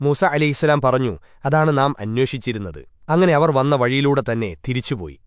മൂസ അലൈഹിസ്സലാം പറഞ്ഞു അതാണ് നാം അന്വേഷിച്ചിരുന്നത്. അങ്ങനെ അവർ വന്ന വഴിയിലൂടെ തന്നെ തിരിച്ചുപോയി.